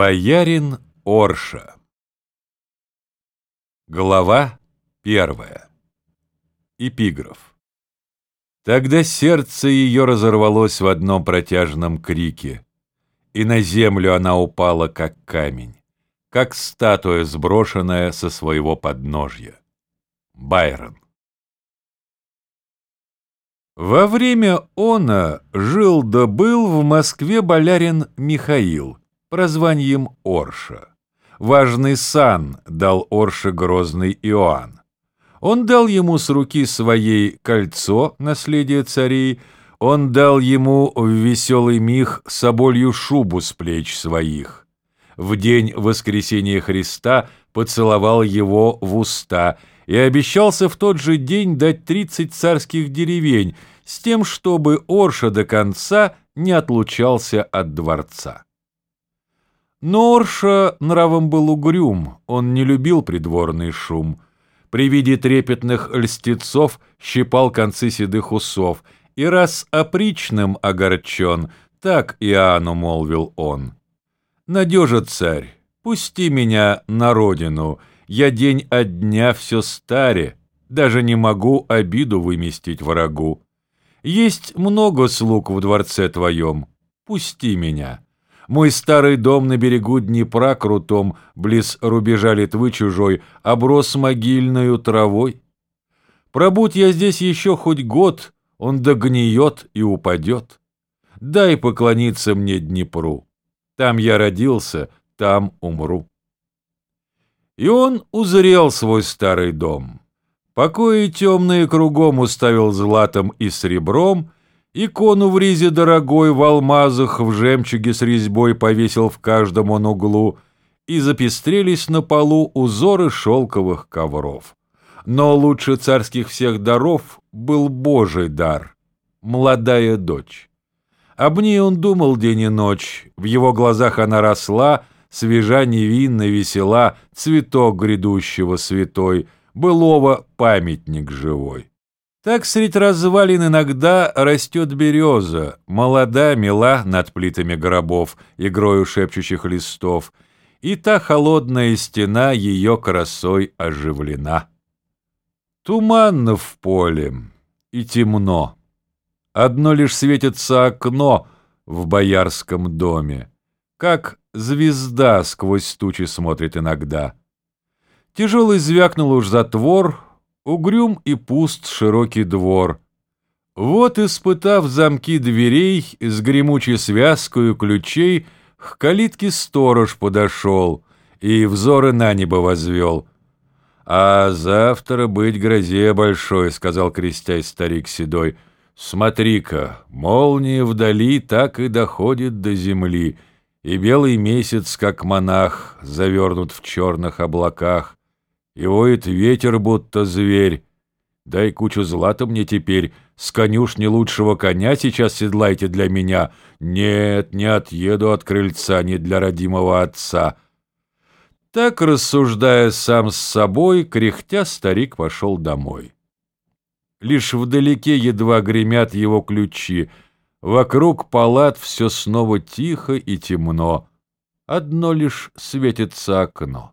Боярин Орша. Глава первая. Эпиграф. Тогда сердце ее разорвалось в одном протяжном крике, и на землю она упала, как камень, как статуя, сброшенная со своего подножья. Байрон. Во время она жил да был в Москве болярин Михаил, прозванием Орша. Важный сан дал Орше грозный Иоанн. Он дал ему с руки своей кольцо, наследие царей, он дал ему в веселый миг соболью шубу с плеч своих. В день воскресения Христа поцеловал его в уста и обещался в тот же день дать тридцать царских деревень с тем, чтобы Орша до конца не отлучался от дворца. Но Орша нравом был угрюм, он не любил придворный шум. При виде трепетных льстецов щипал концы седых усов, и раз опричным огорчен, так Иоанну молвил он. «Надежа, царь, пусти меня на родину, я день от дня все старе, даже не могу обиду выместить врагу. Есть много слуг в дворце твоем, пусти меня». Мой старый дом на берегу Днепра крутом, Близ рубежа Литвы чужой, Оброс могильною травой. Пробудь я здесь еще хоть год, Он догниет и упадет. Дай поклониться мне Днепру. Там я родился, там умру. И он узрел свой старый дом. Покои темные кругом уставил златом и сребром — Икону в ризе дорогой, в алмазах, в жемчуге с резьбой повесил в каждом он углу, и запестрелись на полу узоры шелковых ковров. Но лучше царских всех даров был Божий дар — молодая дочь. Об ней он думал день и ночь, в его глазах она росла, свежа, невинна, весела, цветок грядущего святой, былого памятник живой. Так средь развалин иногда растет береза, молода, мила над плитами гробов, игрою шепчущих листов, и та холодная стена ее красой оживлена. Туманно в поле и темно. Одно лишь светится окно в боярском доме, как звезда сквозь тучи смотрит иногда. Тяжелый звякнул уж затвор, Угрюм и пуст широкий двор. Вот, испытав замки дверей с гремучей связкою ключей, к калитке сторож подошел и взоры на небо возвел. «А завтра быть грозе большой», — сказал крестясь старик седой. «Смотри-ка, молния вдали так и доходит до земли, и белый месяц, как монах, завернут в черных облаках. И воет ветер, будто зверь. Дай кучу злата мне теперь, с конюшни лучшего коня сейчас седлайте для меня. Нет, не отъеду от крыльца, не для родимого отца». Так, рассуждая сам с собой, кряхтя, старик пошел домой. Лишь вдалеке едва гремят его ключи, Вокруг палат все снова тихо и темно, Одно лишь светится окно.